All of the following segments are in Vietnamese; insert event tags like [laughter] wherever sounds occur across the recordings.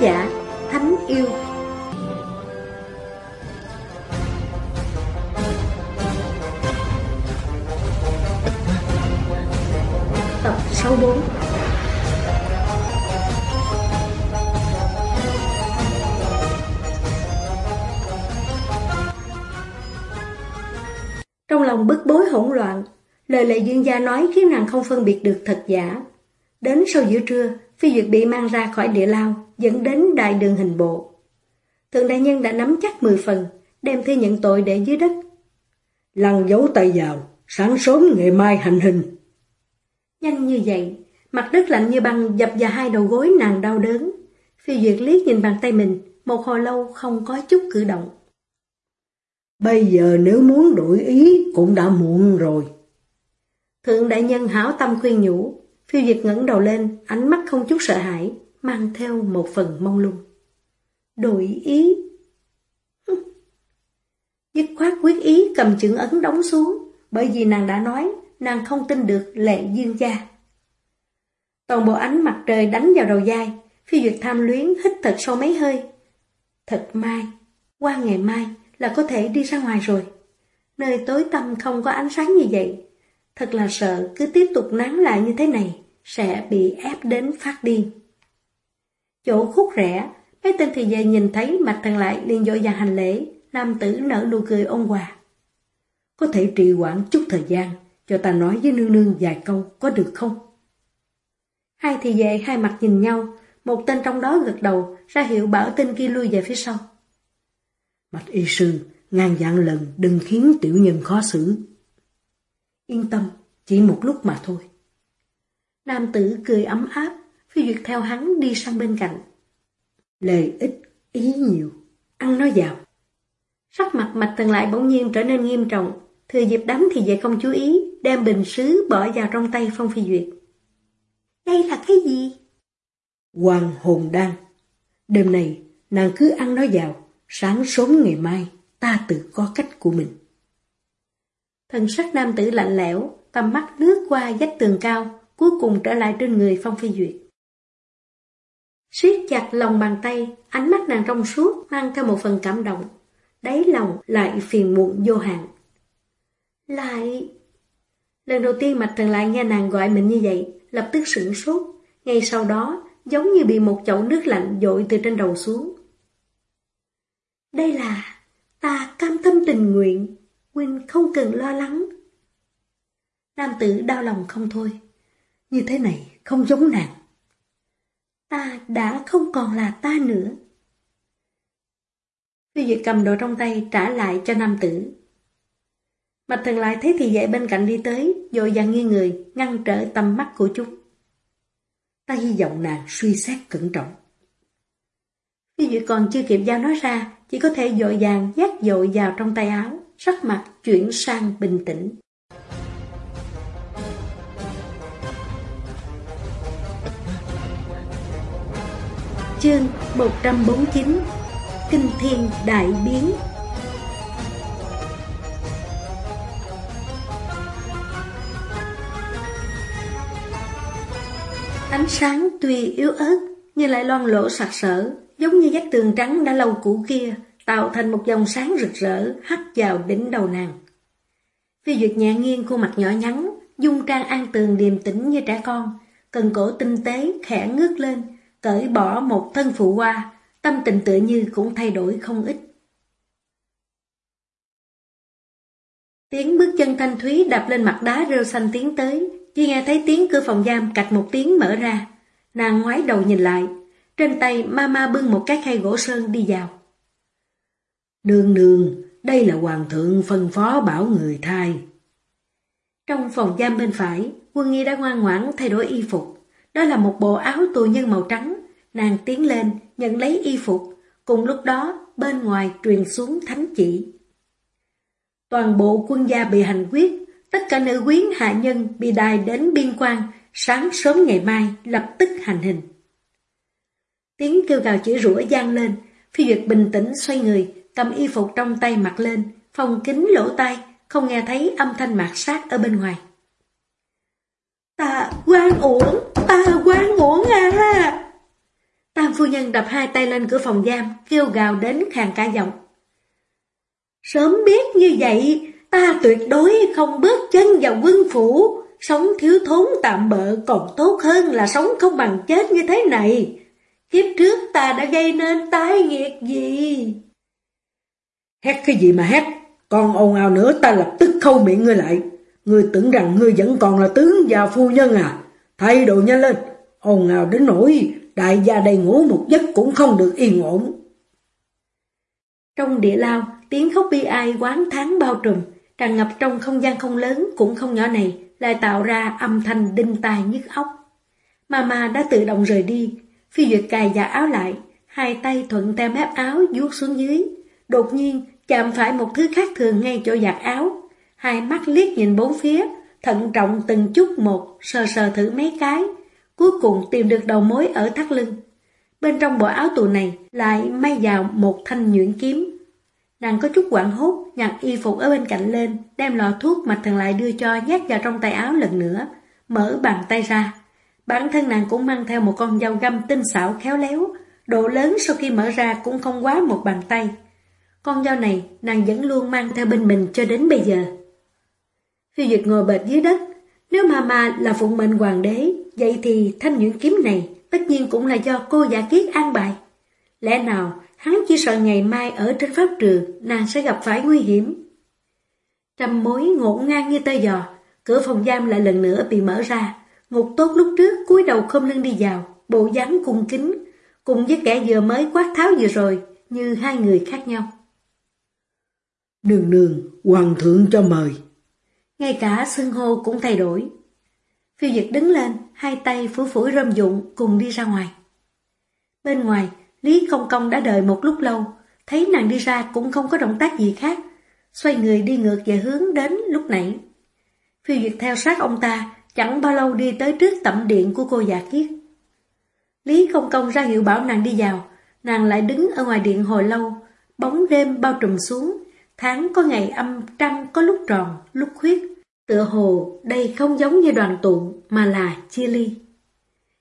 giả Thánh Yêu Tập 64 Trong lòng bức bối hỗn loạn, lời lệ dương gia nói khiến nàng không phân biệt được thật giả. Đến sau giữa trưa, Phi Duyệt bị mang ra khỏi địa lao, dẫn đến đại đường hình bộ. Thượng đại nhân đã nắm chắc 10 phần, đem thư nhận tội để dưới đất. Lăn giấu tay vào, sáng sớm ngày mai hành hình. Nhanh như vậy, mặt đất lạnh như băng dập vào hai đầu gối nàng đau đớn. Phi Duyệt liếc nhìn bàn tay mình, một hồi lâu không có chút cử động. Bây giờ nếu muốn đổi ý cũng đã muộn rồi. Thượng đại nhân hảo tâm khuyên nhủ, phiêu diệt ngẩng đầu lên, ánh mắt không chút sợ hãi, mang theo một phần mong lung. Đổi ý? [laughs] Dứt khoát quyết ý cầm chữ ấn đóng xuống, bởi vì nàng đã nói, nàng không tin được lệ dương gia. Toàn bộ ánh mặt trời đánh vào đầu dai, phi duyệt tham luyến hít thật sâu mấy hơi. Thật mai, qua ngày mai là có thể đi ra ngoài rồi. Nơi tối tăm không có ánh sáng như vậy, Thật là sợ cứ tiếp tục nắng lại như thế này, sẽ bị ép đến phát điên. Chỗ khúc rẽ, mấy tên thì về nhìn thấy mặt thằng lại liền dội dàng hành lễ, nam tử nở nụ cười ôn hòa. Có thể trì hoãn chút thời gian, cho ta nói với nương nương vài câu, có được không? Hai thì về hai mặt nhìn nhau, một tên trong đó gật đầu, ra hiệu bảo tên kia lui về phía sau. mạch y sư, ngàn dạng lần đừng khiến tiểu nhân khó xử. Yên tâm, chỉ một lúc mà thôi. Nam tử cười ấm áp, phi duyệt theo hắn đi sang bên cạnh. Lời ít, ý nhiều, ăn nó vào. Sắc mặt mạch thần lại bỗng nhiên trở nên nghiêm trọng, thừa dịp đám thì vậy không chú ý, đem bình sứ bỏ vào trong tay Phong Phi Duyệt. Đây là cái gì? Hoàng hồn đan. Đêm này, nàng cứ ăn nó vào, sáng sớm ngày mai, ta tự có cách của mình. Thần sắc nam tử lạnh lẽo, tầm mắt lướt qua vách tường cao, cuối cùng trở lại trên người Phong Phi Duyệt. siết chặt lòng bàn tay, ánh mắt nàng trong suốt mang theo một phần cảm động. Đáy lòng lại phiền muộn vô hạn. Lại... Lần đầu tiên Mạch Thần lại nghe nàng gọi mình như vậy, lập tức sửng sốt. Ngay sau đó, giống như bị một chậu nước lạnh dội từ trên đầu xuống. Đây là... ta cam tâm tình nguyện, Huynh không cần lo lắng. Nam tử đau lòng không thôi. Như thế này không giống nàng. Ta đã không còn là ta nữa. Phi Duyệt cầm đồ trong tay trả lại cho nam tử. Mạch thần lại thấy thì dậy bên cạnh đi tới, dội dàng nghiêng người, ngăn trở tầm mắt của chúng. Ta hy vọng nàng suy xét cẩn trọng. Phi Duyệt còn chưa kịp giao nói ra, chỉ có thể dội dàng nhét dội vào trong tay áo sắc mặt chuyển sang bình tĩnh. Chương 149 Kinh Thiên Đại Biến Ánh sáng tuy yếu ớt nhưng lại loan lỗ sặc sỡ, giống như vách tường trắng đã lâu cũ kia, tạo thành một dòng sáng rực rỡ hắt vào đỉnh đầu nàng. Phi Duyệt nhẹ nghiêng khuôn mặt nhỏ nhắn, dung trang an tường điềm tĩnh như trẻ con, cần cổ tinh tế khẽ ngước lên, cởi bỏ một thân phụ hoa, tâm tình tựa như cũng thay đổi không ít. Tiếng bước chân thanh thúy đạp lên mặt đá rêu xanh tiến tới, chỉ nghe thấy tiếng cửa phòng giam cạch một tiếng mở ra. Nàng ngoái đầu nhìn lại, trên tay mama bưng một cái khay gỗ sơn đi vào. Nương nương, đây là hoàng thượng phân phó bảo người thai. Trong phòng giam bên phải, quân nghi đã ngoan ngoãn thay đổi y phục. Đó là một bộ áo tù nhân màu trắng. Nàng tiến lên, nhận lấy y phục. Cùng lúc đó, bên ngoài truyền xuống thánh chỉ. Toàn bộ quân gia bị hành quyết, tất cả nữ quyến hạ nhân bị đài đến biên quan, sáng sớm ngày mai lập tức hành hình. Tiếng kêu gào chỉ rủa gian lên, phi duyệt bình tĩnh xoay người, cầm y phục trong tay mặc lên, phòng kính lỗ tai, không nghe thấy âm thanh mạt sát ở bên ngoài. Ta quan uổng, ta quan uổng à! Tam phu nhân đập hai tay lên cửa phòng giam, kêu gào đến khàn cả giọng. Sớm biết như vậy, ta tuyệt đối không bước chân vào quân phủ, sống thiếu thốn tạm bợ còn tốt hơn là sống không bằng chết như thế này. Kiếp trước ta đã gây nên tai nghiệt gì? Hét cái gì mà hét, còn ồn ào nữa ta lập tức khâu miệng ngươi lại. Ngươi tưởng rằng ngươi vẫn còn là tướng và phu nhân à? Thay đồ nhanh lên, ồn ào đến nỗi đại gia đây ngủ một giấc cũng không được yên ổn. Trong địa lao, tiếng khóc bi ai quán tháng bao trùm, tràn ngập trong không gian không lớn cũng không nhỏ này, lại tạo ra âm thanh đinh tai nhức óc. Mama đã tự động rời đi, phi duyệt cài giả áo lại, hai tay thuận theo mép áo vuốt xuống dưới. Đột nhiên, chạm phải một thứ khác thường ngay chỗ giặt áo. Hai mắt liếc nhìn bốn phía, thận trọng từng chút một, sờ sờ thử mấy cái. Cuối cùng tìm được đầu mối ở thắt lưng. Bên trong bộ áo tù này lại may vào một thanh nhuyễn kiếm. Nàng có chút quảng hốt, nhặt y phục ở bên cạnh lên, đem lọ thuốc mà thần lại đưa cho nhét vào trong tay áo lần nữa, mở bàn tay ra. Bản thân nàng cũng mang theo một con dao găm tinh xảo khéo léo, độ lớn sau khi mở ra cũng không quá một bàn tay. Con dao này nàng vẫn luôn mang theo bên mình cho đến bây giờ. Phi Duyệt ngồi bệt dưới đất, nếu mama là phụng mệnh hoàng đế, vậy thì thanh nhuyễn kiếm này tất nhiên cũng là do cô giả kiết an bài. Lẽ nào hắn chỉ sợ ngày mai ở trên pháp trường nàng sẽ gặp phải nguy hiểm. Trăm mối ngổn ngang như tơ giò, cửa phòng giam lại lần nữa bị mở ra. Ngục tốt lúc trước cúi đầu không lưng đi vào, bộ dáng cung kính, cùng với kẻ vừa mới quát tháo vừa rồi, như hai người khác nhau. Đường đường, hoàng thượng cho mời. Ngay cả xưng hô cũng thay đổi. Phiêu dịch đứng lên, hai tay phủ phủi rơm dụng cùng đi ra ngoài. Bên ngoài, Lý Công Công đã đợi một lúc lâu, thấy nàng đi ra cũng không có động tác gì khác, xoay người đi ngược về hướng đến lúc nãy. Phiêu Duyệt theo sát ông ta, chẳng bao lâu đi tới trước tẩm điện của cô già kiết. Lý Công Công ra hiệu bảo nàng đi vào, nàng lại đứng ở ngoài điện hồi lâu, bóng đêm bao trùm xuống, tháng có ngày âm trăng có lúc tròn, lúc khuyết. Tựa hồ đây không giống như đoàn tụ mà là chia ly.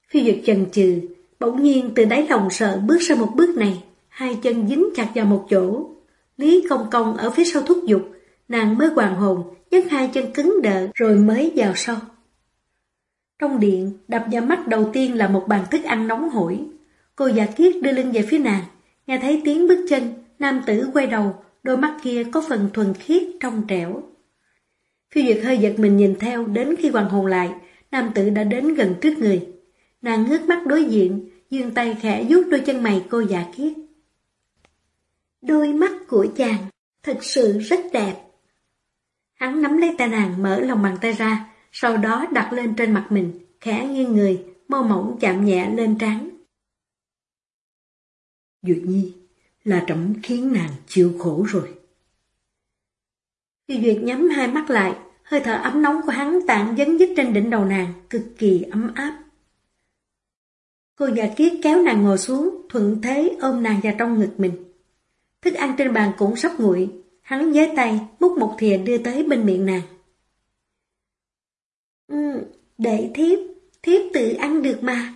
Phi Duyệt chần chừ, bỗng nhiên từ đáy lòng sợ bước ra một bước này, hai chân dính chặt vào một chỗ. Lý Công Công ở phía sau thúc giục, nàng mới hoàng hồn, nhấc hai chân cứng đờ rồi mới vào sau. Trong điện, đập vào mắt đầu tiên là một bàn thức ăn nóng hổi. Cô già kiết đưa lưng về phía nàng, nghe thấy tiếng bước chân, nam tử quay đầu, đôi mắt kia có phần thuần khiết trong trẻo. Phi Duyệt hơi giật mình nhìn theo đến khi hoàng hồn lại, nam tử đã đến gần trước người. Nàng ngước mắt đối diện, dương tay khẽ vuốt đôi chân mày cô giả kiết. Đôi mắt của chàng thật sự rất đẹp. Hắn nắm lấy tay nàng mở lòng bàn tay ra, sau đó đặt lên trên mặt mình, khẽ nghiêng người, mơ mỏng chạm nhẹ lên trán. Duyệt Nhi, là trọng khiến nàng chịu khổ rồi. Phi Duyệt nhắm hai mắt lại, hơi thở ấm nóng của hắn tạng dấn dứt trên đỉnh đầu nàng, cực kỳ ấm áp. Cô già kiết kéo nàng ngồi xuống, thuận thế ôm nàng vào trong ngực mình. Thức ăn trên bàn cũng sắp nguội, hắn với tay múc một thìa đưa tới bên miệng nàng. Ừ, để thiếp, thiếp tự ăn được mà.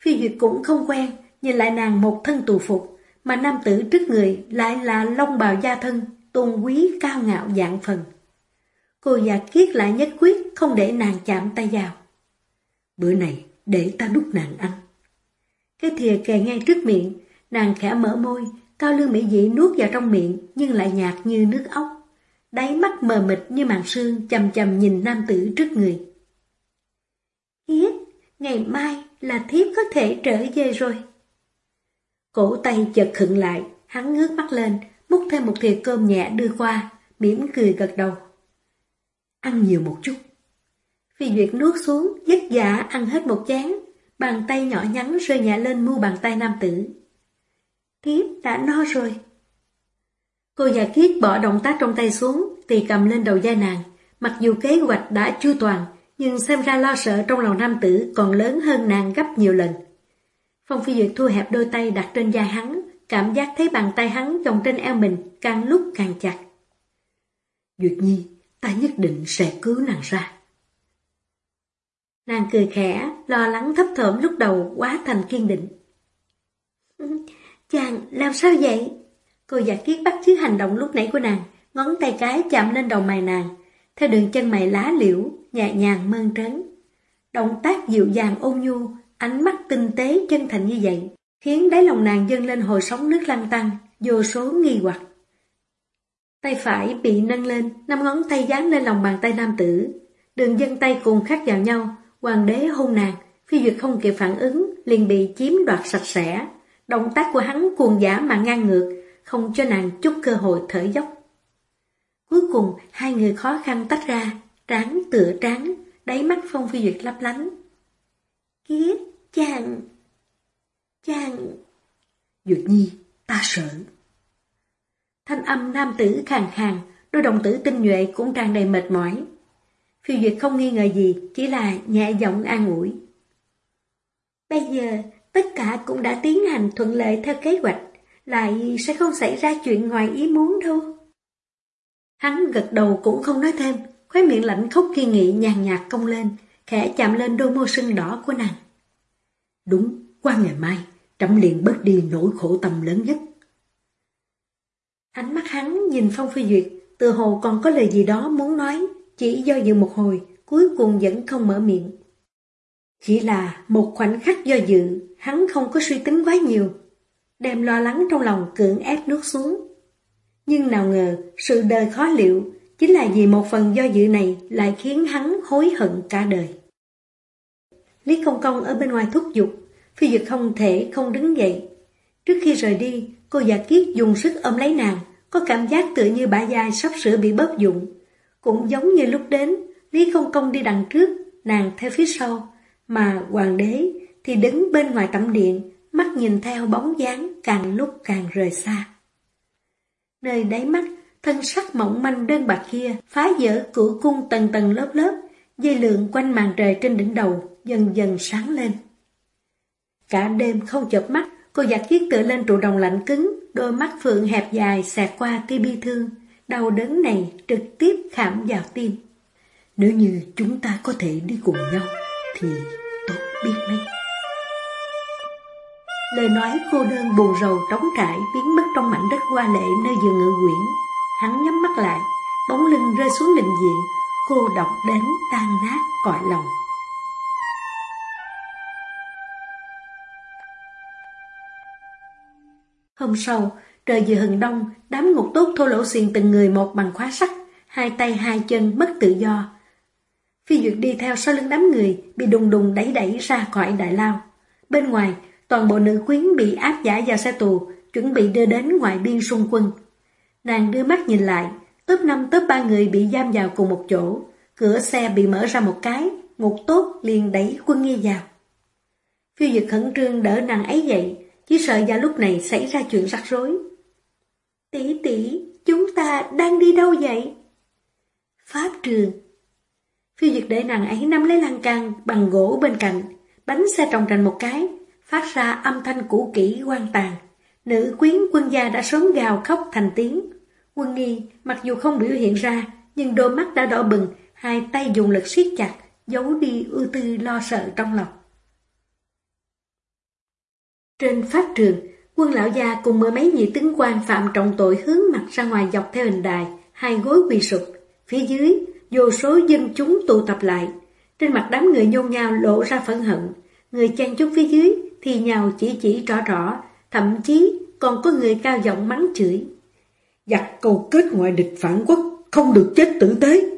Phi Duyệt cũng không quen, nhìn lại nàng một thân tù phục, mà nam tử trước người lại là long bào gia thân, tôn quý cao ngạo dạng phần. Cô già kiết lại nhất quyết không để nàng chạm tay vào. Bữa này để ta đút nàng ăn. Cái thìa kề ngay trước miệng, nàng khẽ mở môi, cao lương mỹ dị nuốt vào trong miệng nhưng lại nhạt như nước ốc. Đáy mắt mờ mịt như màn sương chầm chầm nhìn nam tử trước người. kiết ngày mai là thiếp có thể trở về rồi. Cổ tay chợt khựng lại, hắn ngước mắt lên, múc thêm một thìa cơm nhẹ đưa qua, mỉm cười gật đầu. Ăn nhiều một chút. Phi Duyệt nuốt xuống, dứt dạ ăn hết một chén, bàn tay nhỏ nhắn rơi nhẹ lên mu bàn tay nam tử. Thiếp đã no rồi. Cô già kiết bỏ động tác trong tay xuống, thì cầm lên đầu da nàng. Mặc dù kế hoạch đã chu toàn, nhưng xem ra lo sợ trong lòng nam tử còn lớn hơn nàng gấp nhiều lần. Phong Phi Duyệt thu hẹp đôi tay đặt trên da hắn, cảm giác thấy bàn tay hắn vòng trên eo mình càng lúc càng chặt. Duyệt Nhi, ta nhất định sẽ cứu nàng ra. Nàng cười khẽ, lo lắng thấp thởm lúc đầu quá thành kiên định. [laughs] Chàng, làm sao vậy? Cô giả kiết bắt chứ hành động lúc nãy của nàng, ngón tay cái chạm lên đầu mày nàng, theo đường chân mày lá liễu, nhẹ nhàng mơn trớn. Động tác dịu dàng ôn nhu, ánh mắt tinh tế chân thành như vậy, khiến đáy lòng nàng dâng lên hồi sóng nước lăn tăng, vô số nghi hoặc. Tay phải bị nâng lên, năm ngón tay dán lên lòng bàn tay nam tử. Đường dân tay cùng khắc vào nhau, hoàng đế hôn nàng, phi duyệt không kịp phản ứng, liền bị chiếm đoạt sạch sẽ. Động tác của hắn cuồng giả mà ngang ngược, không cho nàng chút cơ hội thở dốc. Cuối cùng, hai người khó khăn tách ra, trán tựa trán, đáy mắt Phong Phi Duyệt lấp lánh. Kiết, chàng, chàng... Duyệt Nhi, ta sợ. Thanh âm nam tử khàn khàn, đôi đồng tử tinh nhuệ cũng tràn đầy mệt mỏi. Phi Duyệt không nghi ngờ gì, chỉ là nhẹ giọng an ủi. Bây giờ, tất cả cũng đã tiến hành thuận lợi theo kế hoạch, lại sẽ không xảy ra chuyện ngoài ý muốn đâu. Hắn gật đầu cũng không nói thêm, khóe miệng lạnh khóc kiên nghị nhàn nhạt cong lên, khẽ chạm lên đôi môi sưng đỏ của nàng. Đúng, qua ngày mai, trẫm liền bớt đi nỗi khổ tâm lớn nhất. Ánh mắt hắn nhìn Phong Phi Duyệt, từ hồ còn có lời gì đó muốn nói, chỉ do dự một hồi, cuối cùng vẫn không mở miệng. Chỉ là một khoảnh khắc do dự, hắn không có suy tính quá nhiều, đem lo lắng trong lòng cưỡng ép nuốt xuống. Nhưng nào ngờ, sự đời khó liệu, chính là vì một phần do dự này lại khiến hắn hối hận cả đời. Lý Công Công ở bên ngoài thúc giục, phi duyệt không thể không đứng dậy. Trước khi rời đi, cô giả kiết dùng sức ôm lấy nàng, có cảm giác tựa như bả dai sắp sửa bị bóp dụng. Cũng giống như lúc đến, Lý Công Công đi đằng trước, nàng theo phía sau, mà hoàng đế thì đứng bên ngoài tẩm điện, mắt nhìn theo bóng dáng càng lúc càng rời xa. Nơi đáy mắt, thân sắc mỏng manh đơn bạc kia phá vỡ cửa cung tầng tầng lớp lớp, dây lượng quanh màn trời trên đỉnh đầu dần dần sáng lên. Cả đêm không chợp mắt, cô giặt chiếc tựa lên trụ đồng lạnh cứng, đôi mắt phượng hẹp dài xẹt qua tia bi thương, đau đớn này trực tiếp khảm vào tim. Nếu như chúng ta có thể đi cùng nhau, thì tốt biết mấy. Lời nói cô đơn buồn rầu trống trải biến mất trong mảnh đất hoa lệ nơi vừa ngự quyển. Hắn nhắm mắt lại, bóng lưng rơi xuống định diện, cô độc đến tan nát cõi lòng. Hôm sau, trời vừa hừng đông, đám ngục tốt thô lỗ xiền từng người một bằng khóa sắt, hai tay hai chân mất tự do. Phi Duyệt đi theo sau lưng đám người, bị đùng đùng đẩy đẩy ra khỏi đại lao. Bên ngoài, toàn bộ nữ quyến bị áp giải vào xe tù, chuẩn bị đưa đến ngoại biên xung quân. Nàng đưa mắt nhìn lại, top năm top ba người bị giam vào cùng một chỗ, cửa xe bị mở ra một cái, ngục tốt liền đẩy quân nghi vào. Phiêu dực khẩn trương đỡ nàng ấy dậy, chỉ sợ ra lúc này xảy ra chuyện rắc rối. Tỷ tỷ, chúng ta đang đi đâu vậy? Pháp trường. Phiêu dực để nàng ấy nắm lấy lan can bằng gỗ bên cạnh, bánh xe trồng trành một cái, phát ra âm thanh cũ kỹ quan tàn. Nữ quyến quân gia đã sớm gào khóc thành tiếng. Quân nghi, mặc dù không biểu hiện ra, nhưng đôi mắt đã đỏ bừng, hai tay dùng lực siết chặt, giấu đi ưu tư lo sợ trong lòng. Trên pháp trường, quân lão gia cùng mười mấy vị tướng quan phạm trọng tội hướng mặt ra ngoài dọc theo hình đài, hai gối quỳ sụp. Phía dưới, vô số dân chúng tụ tập lại. Trên mặt đám người nhôn nhao lộ ra phẫn hận. Người chen chúc phía dưới thì nhào chỉ chỉ rõ rõ, thậm chí còn có người cao giọng mắng chửi. Giặc cầu kết ngoại địch phản quốc, không được chết tử tế.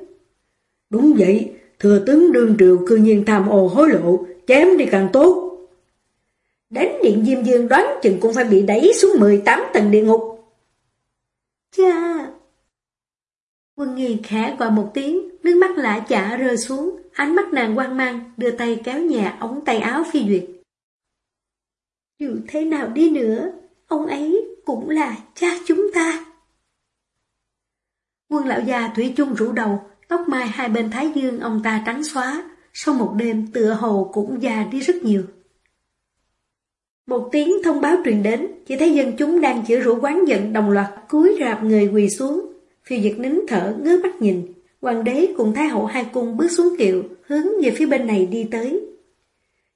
Đúng vậy, thừa tướng đương triều cư nhiên tham ô hối lộ, chém đi càng tốt. Đến điện Diêm Dương đoán chừng cũng phải bị đẩy xuống 18 tầng địa ngục. Cha! Quân nghi khẽ gọi một tiếng, nước mắt lạ chả rơi xuống, ánh mắt nàng quan mang, đưa tay kéo nhẹ ống tay áo phi duyệt. Dù thế nào đi nữa, ông ấy cũng là cha chúng ta. Quân lão già thủy chung rủ đầu, tóc mai hai bên thái dương ông ta trắng xóa, sau một đêm tựa hồ cũng già đi rất nhiều. Một tiếng thông báo truyền đến, chỉ thấy dân chúng đang chữa rủ quán giận đồng loạt cúi rạp người quỳ xuống. Phiêu diệt nín thở, ngứa mắt nhìn, hoàng đế cùng thái hậu hai cung bước xuống kiệu, hướng về phía bên này đi tới.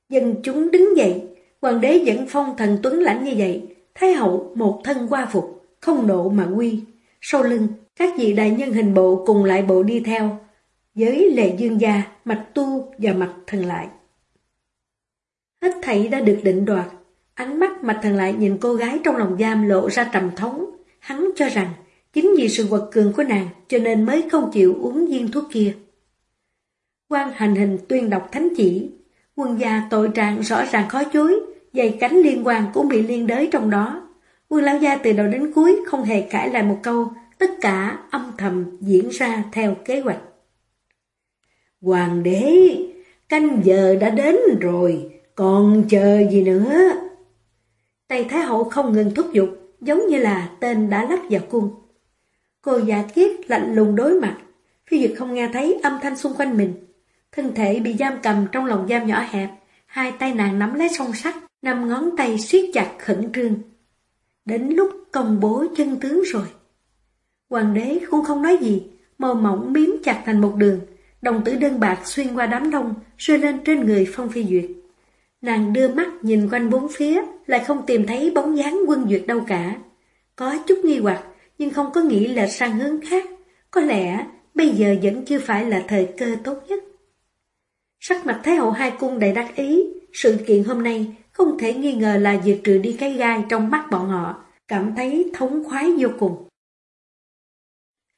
Dân chúng đứng dậy, Hoàng đế dẫn phong thần tuấn lãnh như vậy, Thái hậu một thân qua phục, không nộ mà quy. Sau lưng, các vị đại nhân hình bộ cùng lại bộ đi theo, với lệ dương gia, mạch tu và mạch thần lại. Hết thảy đã được định đoạt, ánh mắt mạch thần lại nhìn cô gái trong lòng giam lộ ra trầm thống, hắn cho rằng chính vì sự vật cường của nàng cho nên mới không chịu uống viên thuốc kia. quan hành hình tuyên đọc thánh chỉ, quân gia tội trạng rõ ràng khó chối, dày cánh liên quan cũng bị liên đới trong đó. Quân lão gia từ đầu đến cuối không hề cãi lại một câu, tất cả âm thầm diễn ra theo kế hoạch. Hoàng đế, canh giờ đã đến rồi, còn chờ gì nữa? Tây Thái Hậu không ngừng thúc giục, giống như là tên đã lắp vào cung. Cô giả kiết lạnh lùng đối mặt, phi duyệt không nghe thấy âm thanh xung quanh mình. Thân thể bị giam cầm trong lòng giam nhỏ hẹp, hai tay nàng nắm lấy song sắt, năm ngón tay siết chặt khẩn trương. Đến lúc công bố chân tướng rồi. Hoàng đế cũng không nói gì, màu mỏng miếm chặt thành một đường, đồng tử đơn bạc xuyên qua đám đông, rơi lên trên người Phong Phi Duyệt. Nàng đưa mắt nhìn quanh bốn phía, lại không tìm thấy bóng dáng quân duyệt đâu cả. Có chút nghi hoặc, nhưng không có nghĩ là sang hướng khác. Có lẽ bây giờ vẫn chưa phải là thời cơ tốt nhất. Sắc mặt Thái hậu hai cung đầy đắc ý, sự kiện hôm nay không thể nghi ngờ là diệt trừ đi cái gai trong mắt bọn họ, cảm thấy thống khoái vô cùng.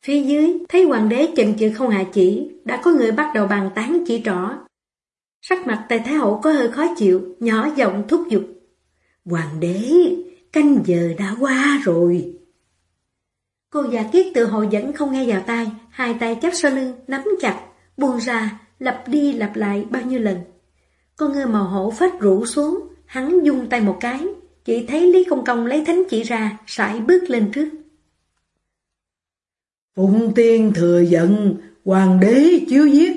Phía dưới, thấy hoàng đế chần chừ không hạ chỉ, đã có người bắt đầu bàn tán chỉ trỏ. Sắc mặt tài Thái Hậu có hơi khó chịu, nhỏ giọng thúc giục. Hoàng đế, canh giờ đã qua rồi. Cô già kiết tự hồi vẫn không nghe vào tai, hai tay chắp sau lưng, nắm chặt, buông ra, lặp đi lặp lại bao nhiêu lần. Con ngươi màu hổ phách rũ xuống, hắn dung tay một cái, chỉ thấy Lý Công Công lấy thánh chỉ ra, sải bước lên trước. Phụng tiên thừa giận, hoàng đế chiếu giết,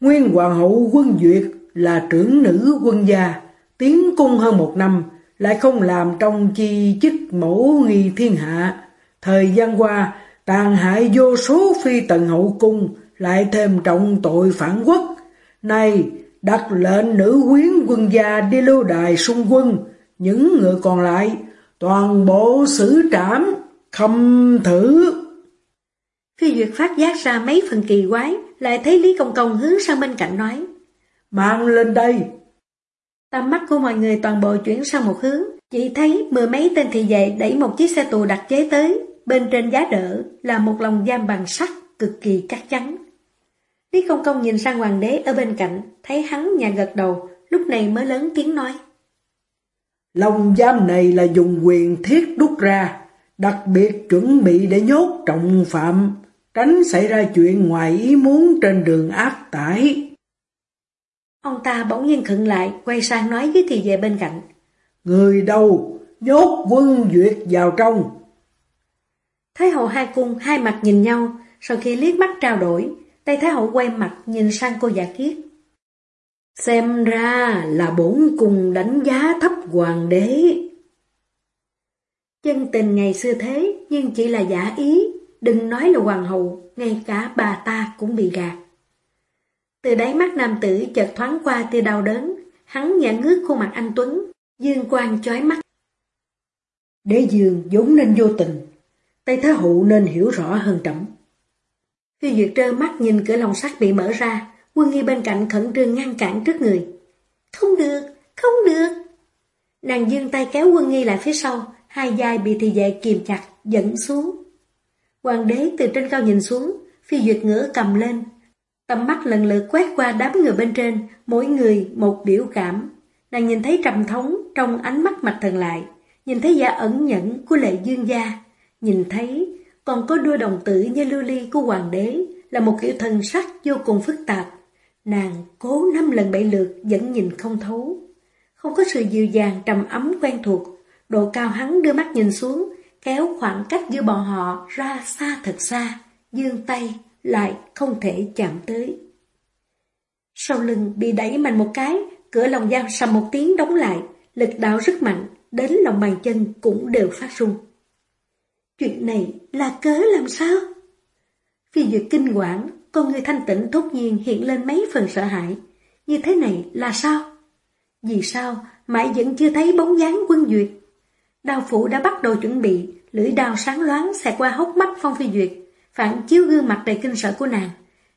nguyên hoàng hậu quân duyệt là trưởng nữ quân gia, tiến cung hơn một năm, lại không làm trong chi chức mẫu nghi thiên hạ. Thời gian qua, tàn hại vô số phi tần hậu cung, lại thêm trọng tội phản quốc. Nay, đặt lệnh nữ quyến quân gia đi lưu đài xung quân, những người còn lại, toàn bộ xử trảm, khâm thử. Phi Duyệt phát giác ra mấy phần kỳ quái, lại thấy Lý Công Công hướng sang bên cạnh nói. Mang lên đây. Tầm mắt của mọi người toàn bộ chuyển sang một hướng, chỉ thấy mười mấy tên thị vệ đẩy một chiếc xe tù đặc chế tới, bên trên giá đỡ là một lòng giam bằng sắt cực kỳ chắc chắn. Lý Công Công nhìn sang hoàng đế ở bên cạnh, thấy hắn nhà gật đầu, lúc này mới lớn tiếng nói. Lòng giam này là dùng quyền thiết đúc ra, đặc biệt chuẩn bị để nhốt trọng phạm, tránh xảy ra chuyện ngoài ý muốn trên đường áp tải. Ông ta bỗng nhiên khựng lại, quay sang nói với thị vệ bên cạnh. Người đâu, nhốt quân duyệt vào trong. Thái hậu hai cung hai mặt nhìn nhau, sau khi liếc mắt trao đổi, Tây Thái hậu quay mặt nhìn sang cô giả kiết. Xem ra là bổn cung đánh giá thấp hoàng đế. Chân tình ngày xưa thế, nhưng chỉ là giả ý, đừng nói là hoàng hậu, ngay cả bà ta cũng bị gạt. Từ đáy mắt nam tử chợt thoáng qua tia đau đớn, hắn nhẹ ngước khuôn mặt anh Tuấn, dương quang chói mắt. Đế dương vốn nên vô tình, Tây Thái Hậu nên hiểu rõ hơn trẫm. Khi Duyệt trơ mắt nhìn cửa lòng sắt bị mở ra, quân nghi bên cạnh khẩn trương ngăn cản trước người. Không được, không được. Nàng dương tay kéo quân nghi lại phía sau, hai vai bị thị vệ kìm chặt, dẫn xuống. Hoàng đế từ trên cao nhìn xuống, phi duyệt ngữ cầm lên. Tầm mắt lần lượt quét qua đám người bên trên, mỗi người một biểu cảm. Nàng nhìn thấy trầm thống trong ánh mắt mạch thần lại, nhìn thấy giả ẩn nhẫn của lệ dương gia, nhìn thấy còn có đôi đồng tử như lưu ly của hoàng đế là một kiểu thần sắc vô cùng phức tạp. Nàng cố năm lần bảy lượt vẫn nhìn không thấu. Không có sự dịu dàng trầm ấm quen thuộc, độ cao hắn đưa mắt nhìn xuống, kéo khoảng cách giữa bọn họ ra xa thật xa, dương tay lại không thể chạm tới. Sau lưng bị đẩy mạnh một cái, cửa lòng dao sầm một tiếng đóng lại, lực đạo rất mạnh, đến lòng bàn chân cũng đều phát rung. Chuyện này là cớ làm sao? Phi Duyệt kinh quản, con người thanh tịnh thốt nhiên hiện lên mấy phần sợ hãi. Như thế này là sao? Vì sao mãi vẫn chưa thấy bóng dáng quân duyệt? Đao phủ đã bắt đầu chuẩn bị, lưỡi đao sáng loáng xẹt qua hốc mắt Phong Phi Duyệt, phản chiếu gương mặt đầy kinh sợ của nàng.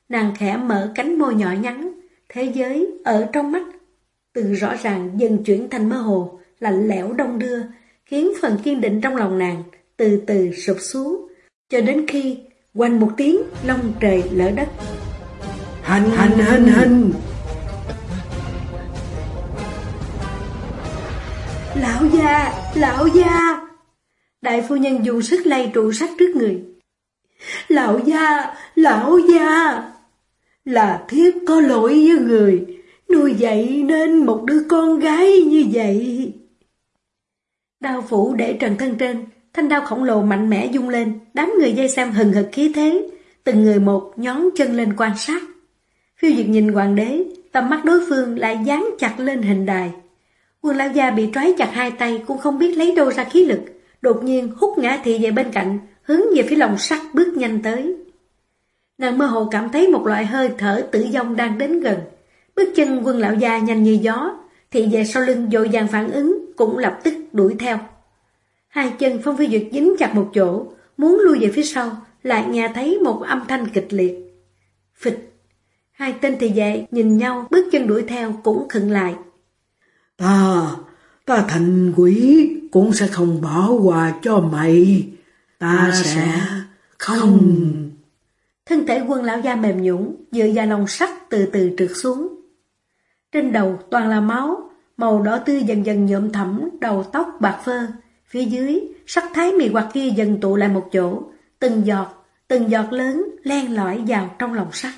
Nàng khẽ mở cánh môi nhỏ nhắn, thế giới ở trong mắt, từ rõ ràng dần chuyển thành mơ hồ, lạnh lẽo đông đưa, khiến phần kiên định trong lòng nàng từ từ sụp xuống, cho đến khi quanh một tiếng long trời lỡ đất. Hành hành hành hành! Lão gia, lão gia! Đại phu nhân dùng sức lay trụ sắt trước người. Lão gia, lão gia! Là thiếp có lỗi với người, nuôi dạy nên một đứa con gái như vậy. Đao phủ để trần thân trên, thanh đao khổng lồ mạnh mẽ dung lên, đám người dây xem hừng hực khí thế, từng người một nhón chân lên quan sát. Phiêu diệt nhìn hoàng đế, tầm mắt đối phương lại dán chặt lên hình đài. Quân lão gia bị trói chặt hai tay cũng không biết lấy đâu ra khí lực, đột nhiên hút ngã thị về bên cạnh, hướng về phía lòng sắt bước nhanh tới. Nàng mơ hồ cảm thấy một loại hơi thở tử vong đang đến gần. Bước chân quân lão gia nhanh như gió, thị về sau lưng dội dàng phản ứng, cũng lập tức đuổi theo. Hai chân Phong Phi Duyệt dính chặt một chỗ, muốn lui về phía sau, lại nghe thấy một âm thanh kịch liệt. Phịch! Hai tên thị vệ nhìn nhau bước chân đuổi theo cũng khựng lại. Ta, ta thành quỷ cũng sẽ không bỏ qua cho mày. Ta, ta sẽ không... Thân thể quân lão gia mềm nhũn dựa vào lòng sắt từ từ trượt xuống. Trên đầu toàn là máu, màu đỏ tươi dần dần nhuộm thẳm đầu tóc bạc phơ. Phía dưới, sắc thái mì quạt kia dần tụ lại một chỗ, từng giọt, từng giọt lớn len lỏi vào trong lòng sắt.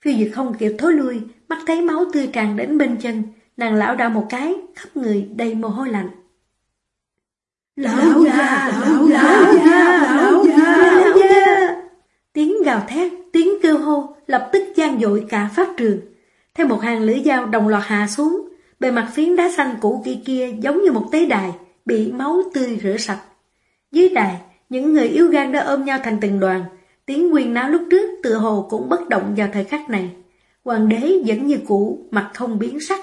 Phiêu Duyệt không kịp thối lui, mắt thấy máu tươi tràn đến bên chân, nàng lão đảo một cái, khắp người đầy mồ hôi lạnh. Lão già, lão già, lão già, lão già. Tiếng gào thét, tiếng kêu hô lập tức gian dội cả pháp trường. Theo một hàng lưỡi dao đồng loạt hạ xuống, bề mặt phiến đá xanh cũ kia kia giống như một tế đài, bị máu tươi rửa sạch. Dưới đài, những người yếu gan đã ôm nhau thành từng đoàn, tiếng nguyên náo lúc trước tựa hồ cũng bất động vào thời khắc này. Hoàng đế vẫn như cũ, mặt không biến sắc.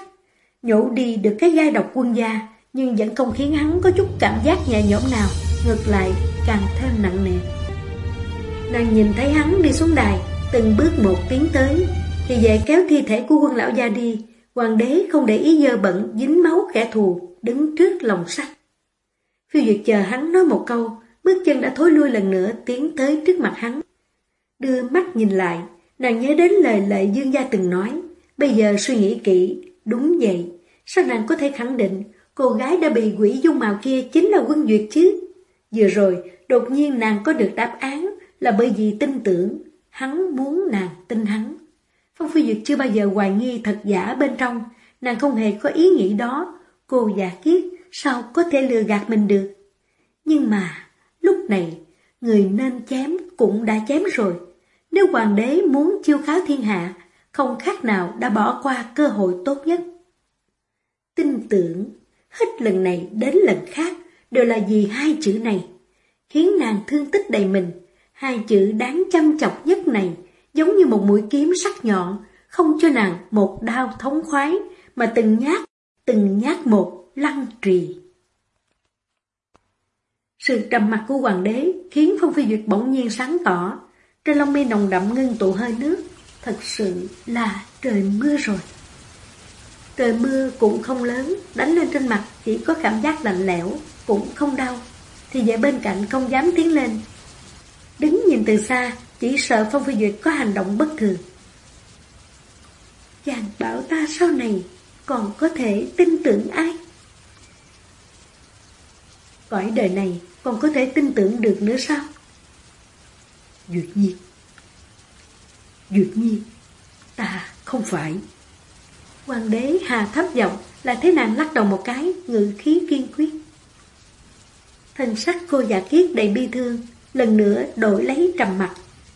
Nhổ đi được cái gai độc quân gia, nhưng vẫn không khiến hắn có chút cảm giác nhẹ nhõm nào, ngược lại càng thêm nặng nề. Nàng nhìn thấy hắn đi xuống đài, từng bước một tiến tới, thì về kéo thi thể của quân lão gia đi, hoàng đế không để ý dơ bẩn dính máu kẻ thù, đứng trước lòng sắt. Phiêu Duyệt chờ hắn nói một câu, bước chân đã thối lui lần nữa tiến tới trước mặt hắn. Đưa mắt nhìn lại, nàng nhớ đến lời lệ dương gia từng nói, bây giờ suy nghĩ kỹ, đúng vậy, sao nàng có thể khẳng định cô gái đã bị quỷ dung màu kia chính là quân duyệt chứ? Vừa rồi, đột nhiên nàng có được đáp án là bởi vì tin tưởng, hắn muốn nàng tin hắn. Phong Phi Duyệt chưa bao giờ hoài nghi thật giả bên trong, nàng không hề có ý nghĩ đó, cô giả kiết sao có thể lừa gạt mình được. Nhưng mà, lúc này, người nên chém cũng đã chém rồi. Nếu hoàng đế muốn chiêu kháo thiên hạ, không khác nào đã bỏ qua cơ hội tốt nhất. Tin tưởng, hết lần này đến lần khác, đều là vì hai chữ này, khiến nàng thương tích đầy mình. Hai chữ đáng chăm chọc nhất này, giống như một mũi kiếm sắc nhọn, không cho nàng một đao thống khoái, mà từng nhát, từng nhát một lăn trì. Sự trầm mặt của hoàng đế khiến Phong Phi Duyệt bỗng nhiên sáng tỏ, trên lông mi nồng đậm ngưng tụ hơi nước, thật sự là trời mưa rồi. Trời mưa cũng không lớn, đánh lên trên mặt chỉ có cảm giác lạnh lẽo, cũng không đau, thì vậy bên cạnh không dám tiến lên. Đứng nhìn từ xa, chỉ sợ Phong Phi Duyệt có hành động bất thường. Chàng bảo ta sau này còn có thể tin tưởng ai? Cõi đời này còn có thể tin tưởng được nữa sao? Duyệt Nhi Duyệt Nhi Ta không phải Hoàng đế hà thấp giọng Là thế nàng lắc đầu một cái, Ngự khí kiên quyết. Thần sắc cô giả kiết đầy bi thương, Lần nữa đổi lấy trầm mặt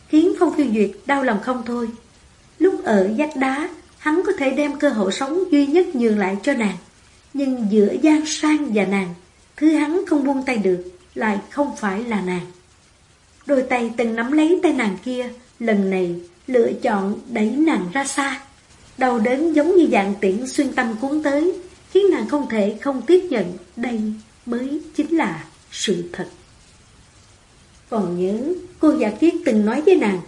Khiến Phong Phiêu Duyệt đau lòng không thôi. Lúc ở giác đá, Hắn có thể đem cơ hội sống duy nhất nhường lại cho nàng, Nhưng giữa Giang Sang và nàng, Thứ hắn không buông tay được Lại không phải là nàng. Đôi tay từng nắm lấy tay nàng kia, Lần này lựa chọn đẩy nàng ra xa. Đau đớn giống như dạng tiễn xuyên tâm cuốn tới khiến nàng không thể không tiếp nhận đây mới chính là sự thật. Còn nhớ, cô giả kiết từng nói với nàng,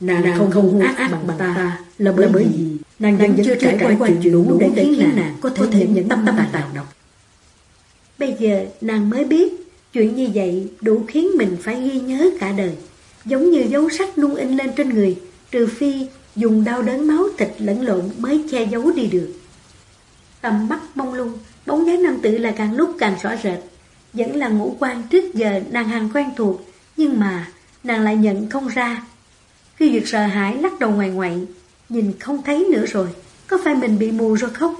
Nàng, nàng không, không hung ác, ác bằng, bằng ta, ta là bởi, bởi vì nàng vẫn chưa trải qua, qua chuyện đủ để, khiến nàng có thể, thể nhận tâm tâm tàn độc. Bây giờ nàng mới biết chuyện như vậy đủ khiến mình phải ghi nhớ cả đời. Giống như dấu sắc nung in lên trên người, trừ phi dùng đau đớn máu thịt lẫn lộn mới che giấu đi được. Tầm mắt mông lung, bóng dáng nam tử là càng lúc càng rõ rệt. Vẫn là ngũ quan trước giờ nàng hàng quen thuộc, nhưng mà nàng lại nhận không ra. Khi Duyệt sợ hãi lắc đầu ngoài ngoại, nhìn không thấy nữa rồi, có phải mình bị mù rồi không?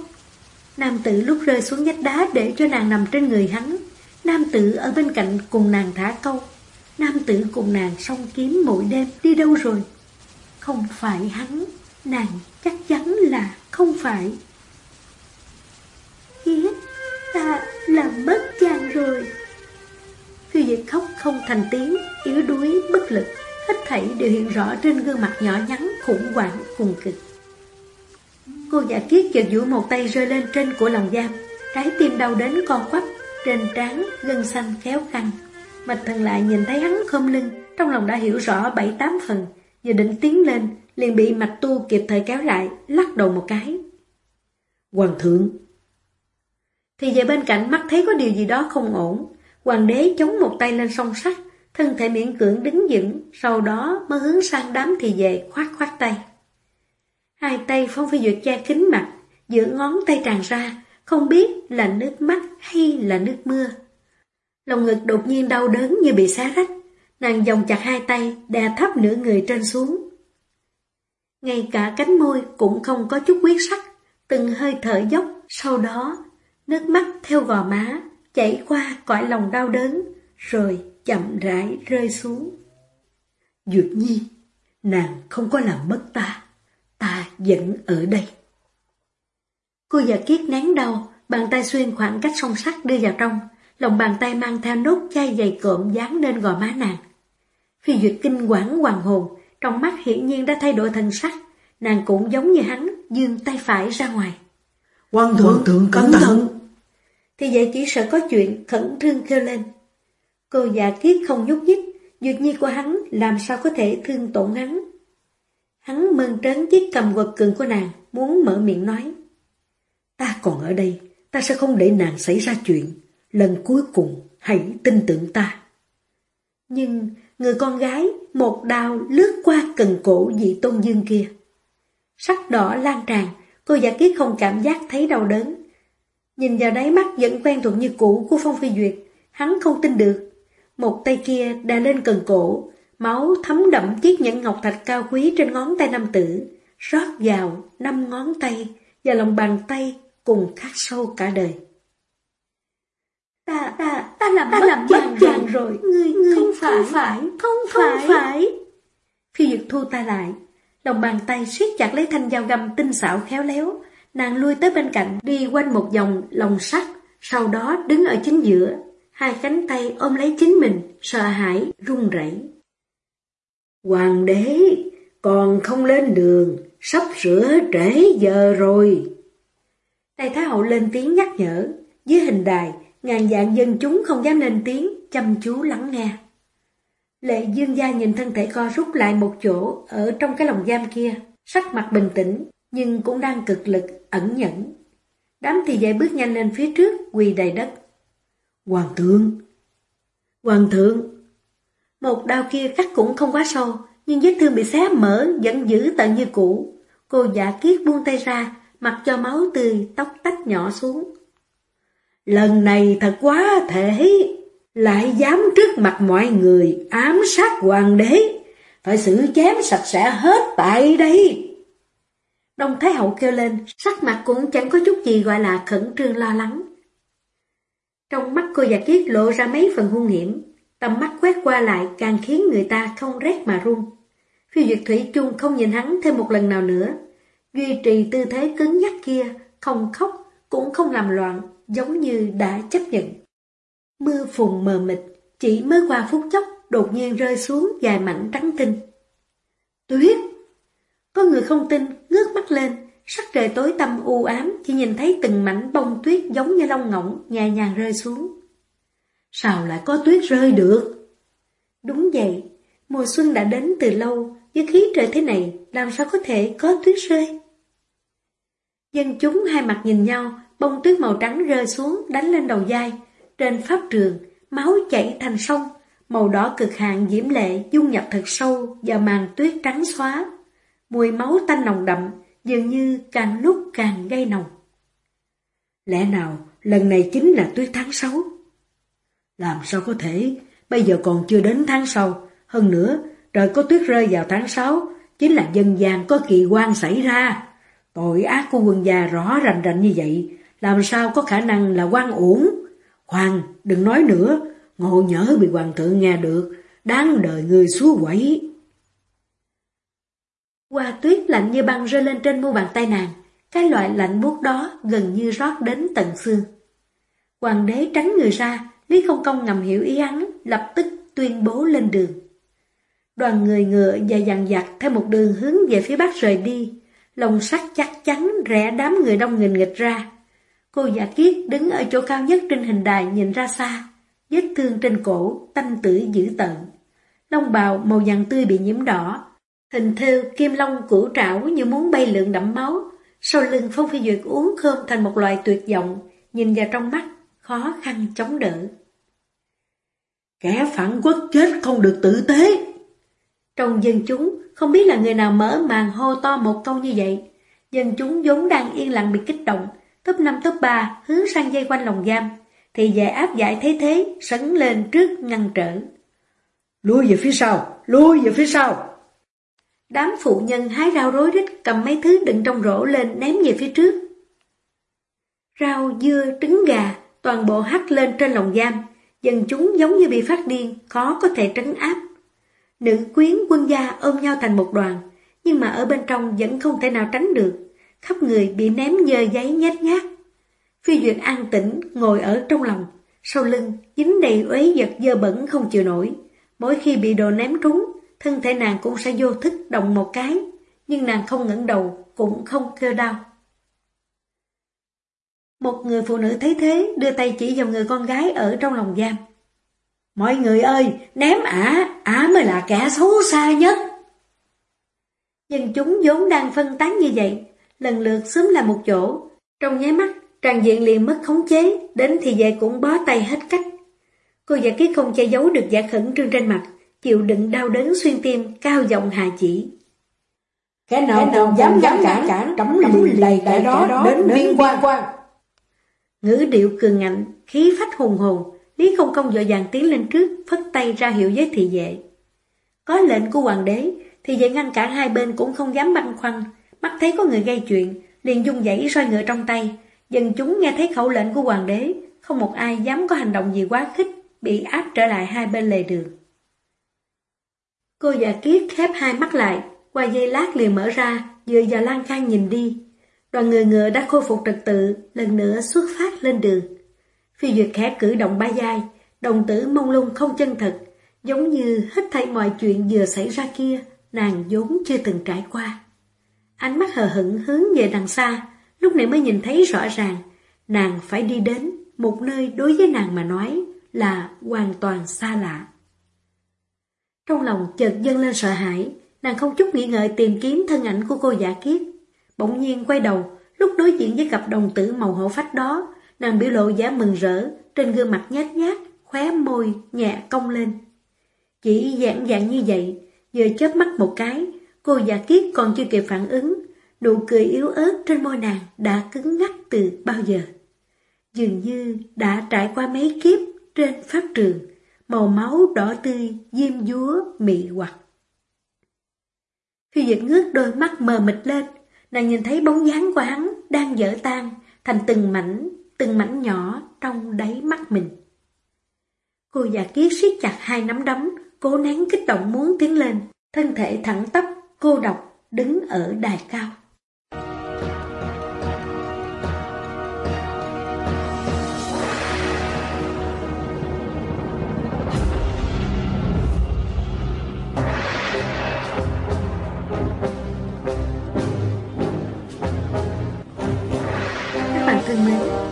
Nam tử lúc rơi xuống vách đá để cho nàng nằm trên người hắn. Nam tử ở bên cạnh cùng nàng thả câu. Nam tử cùng nàng song kiếm mỗi đêm đi đâu rồi? Không phải hắn, nàng chắc chắn là không phải. Hiếp, ta làm mất chàng rồi. Khi dịch khóc không thành tiếng, yếu đuối, bất lực, hết thảy đều hiện rõ trên gương mặt nhỏ nhắn, khủng hoảng, cùng cực. Cô giả kiết chợt duỗi một tay rơi lên trên của lòng giam, trái tim đau đến co quắp, trên trán gân xanh kéo căng. Mạch thần lại nhìn thấy hắn khom lưng, trong lòng đã hiểu rõ bảy tám phần, vừa định tiến lên, liền bị mạch tu kịp thời kéo lại, lắc đầu một cái. Hoàng thượng Thì về bên cạnh mắt thấy có điều gì đó không ổn, hoàng đế chống một tay lên song sắt, thân thể miễn cưỡng đứng vững, sau đó mới hướng sang đám thì về khoát khoát tay. Hai tay Phong Phi Duyệt che kính mặt, giữa ngón tay tràn ra, không biết là nước mắt hay là nước mưa. Lòng ngực đột nhiên đau đớn như bị xá rách, nàng vòng chặt hai tay, đè thấp nửa người trên xuống. Ngay cả cánh môi cũng không có chút quyết sắc, từng hơi thở dốc, sau đó nước mắt theo gò má, chảy qua cõi lòng đau đớn, rồi chậm rãi rơi xuống. Duyệt nhi, nàng không có làm mất ta ta vẫn ở đây. Cô già kiết nén đau, bàn tay xuyên khoảng cách song sắt đưa vào trong, lòng bàn tay mang theo nốt chai dày cộm dán lên gò má nàng. Phi Duyệt kinh quảng hoàng hồn, trong mắt hiển nhiên đã thay đổi thần sắc, nàng cũng giống như hắn, dương tay phải ra ngoài. Hoàng thượng, thượng cẩn thận! Thì vậy chỉ sợ có chuyện khẩn trương kêu lên. Cô già kiết không nhúc nhích, Duyệt nhi của hắn làm sao có thể thương tổn hắn. Hắn mơn trớn chiếc cầm quật cường của nàng, muốn mở miệng nói. Ta còn ở đây, ta sẽ không để nàng xảy ra chuyện. Lần cuối cùng, hãy tin tưởng ta. Nhưng người con gái, một đao lướt qua cần cổ dị tôn dương kia. Sắc đỏ lan tràn, cô giả kiết không cảm giác thấy đau đớn. Nhìn vào đáy mắt vẫn quen thuộc như cũ của Phong Phi Duyệt, hắn không tin được. Một tay kia đã lên cần cổ, Máu thấm đậm chiếc nhẫn ngọc thạch cao quý trên ngón tay nam tử, rót vào năm ngón tay và lòng bàn tay cùng khắc sâu cả đời. Ta, ta, ta làm ta mất làm chàng, chàng rồi, người, người không phải, không phải, không phải. Không phải. Phi Duyệt thu tay lại, lòng bàn tay siết chặt lấy thanh dao găm tinh xảo khéo léo, nàng lui tới bên cạnh đi quanh một vòng lòng sắt, sau đó đứng ở chính giữa, hai cánh tay ôm lấy chính mình, sợ hãi, run rẩy. Hoàng đế, còn không lên đường, sắp sửa trễ giờ rồi. Tây Thái Hậu lên tiếng nhắc nhở, dưới hình đài, ngàn dạng dân chúng không dám lên tiếng, chăm chú lắng nghe. Lệ dương gia nhìn thân thể co rút lại một chỗ ở trong cái lồng giam kia, sắc mặt bình tĩnh, nhưng cũng đang cực lực, ẩn nhẫn. Đám thì dậy bước nhanh lên phía trước, quỳ đầy đất. Hoàng thượng! Hoàng thượng! Một đau kia cắt cũng không quá sâu, nhưng vết thương bị xé mở vẫn giữ tận như cũ. Cô giả kiết buông tay ra, mặc cho máu tươi, tóc tách nhỏ xuống. Lần này thật quá thể, lại dám trước mặt mọi người ám sát hoàng đế, phải xử chém sạch sẽ hết tại đây. Đông Thái Hậu kêu lên, sắc mặt cũng chẳng có chút gì gọi là khẩn trương lo lắng. Trong mắt cô giả kiết lộ ra mấy phần hung hiểm, Tầm mắt quét qua lại càng khiến người ta không rét mà run. Phi Duyệt Thủy chung không nhìn hắn thêm một lần nào nữa. Duy trì tư thế cứng nhắc kia, không khóc, cũng không làm loạn, giống như đã chấp nhận. Mưa phùn mờ mịt, chỉ mới qua phút chốc, đột nhiên rơi xuống dài mảnh trắng tinh. Tuyết! Có người không tin, ngước mắt lên, Sắc trời tối tăm u ám, chỉ nhìn thấy từng mảnh bông tuyết giống như lông ngỗng nhẹ nhàng rơi xuống. Sao lại có tuyết rơi được? Đúng vậy, mùa xuân đã đến từ lâu, với khí trời thế này, làm sao có thể có tuyết rơi? Dân chúng hai mặt nhìn nhau, bông tuyết màu trắng rơi xuống đánh lên đầu dai Trên pháp trường, máu chảy thành sông, màu đỏ cực hạn diễm lệ dung nhập thật sâu và màn tuyết trắng xóa. Mùi máu tanh nồng đậm, dường như càng lúc càng gây nồng. Lẽ nào lần này chính là tuyết tháng 6? Làm sao có thể, bây giờ còn chưa đến tháng sau. Hơn nữa, trời có tuyết rơi vào tháng 6, chính là dân gian có kỳ quan xảy ra. Tội ác của quân gia rõ rành rành như vậy, làm sao có khả năng là quan uổng? Hoàng, đừng nói nữa, ngộ nhỡ bị hoàng thượng nghe được, đáng đời người xúa quẩy. Hoa tuyết lạnh như băng rơi lên trên mu bàn tay nàng, cái loại lạnh buốt đó gần như rót đến tận xương. Hoàng đế tránh người ra, Lý Không Công ngầm hiểu ý hắn, lập tức tuyên bố lên đường. Đoàn người ngựa và dằn dặt theo một đường hướng về phía bắc rời đi, lồng sắt chắc chắn rẽ đám người đông nghìn nghịch ra. Cô giả kiết đứng ở chỗ cao nhất trên hình đài nhìn ra xa, vết thương trên cổ, tanh tử dữ tận. Lông bào màu vàng tươi bị nhiễm đỏ, hình thêu kim long củ trảo như muốn bay lượn đẫm máu. Sau lưng Phong Phi Duyệt uống khơm thành một loài tuyệt vọng, nhìn vào trong mắt, khó khăn chống đỡ. Kẻ phản quốc chết không được tử tế. Trong dân chúng, không biết là người nào mở màn hô to một câu như vậy. Dân chúng vốn đang yên lặng bị kích động, top 5 top 3 hướng sang dây quanh lòng giam, thì giải áp giải thế thế, sấn lên trước ngăn trở. Lui về phía sau, lui về phía sau. Đám phụ nhân hái rau rối rít cầm mấy thứ đựng trong rổ lên ném về phía trước. Rau, dưa, trứng gà, toàn bộ hắt lên trên lòng giam, dân chúng giống như bị phát điên, khó có thể trấn áp. Nữ quyến quân gia ôm nhau thành một đoàn, nhưng mà ở bên trong vẫn không thể nào tránh được, khắp người bị ném nhơ giấy nhét nhát. Phi Duyệt an tĩnh ngồi ở trong lòng, sau lưng dính đầy uế giật dơ bẩn không chịu nổi. Mỗi khi bị đồ ném trúng, thân thể nàng cũng sẽ vô thức động một cái, nhưng nàng không ngẩng đầu, cũng không kêu đau. Một người phụ nữ thấy thế, đưa tay chỉ vào người con gái ở trong lòng giam. Mọi người ơi, ném ả, ả mới là kẻ xấu xa nhất. Dân chúng vốn đang phân tán như vậy, lần lượt xúm lại một chỗ. Trong nháy mắt, tràn diện liền mất khống chế, đến thì về cũng bó tay hết cách. Cô giả kiết không che giấu được giả khẩn trương trên mặt, chịu đựng đau đớn xuyên tim, cao giọng hạ chỉ. Cái nào, cái nào dám ngăn cản, cản cấm lì lầy cái đó đến viên quan quan. Ngữ điệu cường ngạnh, khí phách hùng hồn, Lý không công dội dàng tiến lên trước, phất tay ra hiệu với thị vệ. Có lệnh của hoàng đế, thị vệ ngăn cản hai bên cũng không dám băn khoăn, mắt thấy có người gây chuyện, liền dung dãy roi ngựa trong tay. Dân chúng nghe thấy khẩu lệnh của hoàng đế, không một ai dám có hành động gì quá khích, bị áp trở lại hai bên lề đường. Cô già kiết khép hai mắt lại, qua dây lát liền mở ra, dựa vào lan can nhìn đi. Đoàn người ngựa đã khôi phục trật tự, lần nữa xuất phát lên đường. Phi Duyệt khẽ cử động ba dai, đồng tử mông lung không chân thật, giống như hết thảy mọi chuyện vừa xảy ra kia, nàng vốn chưa từng trải qua. Ánh mắt hờ hững hướng về đằng xa, lúc này mới nhìn thấy rõ ràng, nàng phải đi đến một nơi đối với nàng mà nói là hoàn toàn xa lạ. Trong lòng chợt dâng lên sợ hãi, nàng không chút nghĩ ngợi tìm kiếm thân ảnh của cô giả kiếp Bỗng nhiên quay đầu, lúc đối diện với cặp đồng tử màu hổ phách đó, nàng biểu lộ giả mừng rỡ, trên gương mặt nhát nhát, khóe môi, nhẹ cong lên. Chỉ dạng dạng như vậy, vừa chớp mắt một cái, cô giả kiết còn chưa kịp phản ứng, nụ cười yếu ớt trên môi nàng đã cứng ngắt từ bao giờ. Dường như đã trải qua mấy kiếp trên pháp trường, màu máu đỏ tươi, diêm dúa, mị hoặc. Khi Duyệt ngước đôi mắt mờ mịt lên, nàng nhìn thấy bóng dáng của hắn đang dở tan thành từng mảnh, từng mảnh nhỏ trong đáy mắt mình. Cô già kiết siết chặt hai nắm đấm, cố nén kích động muốn tiến lên, thân thể thẳng tắp, cô độc, đứng ở đài cao.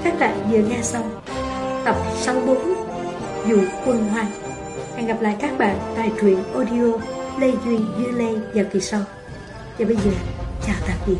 các bạn vừa nghe xong tập 64 dù quân hoàng. Hẹn gặp lại các bạn tại truyện audio Lê Duy Dư Lê vào kỳ sau. Và bây giờ, chào tạm biệt.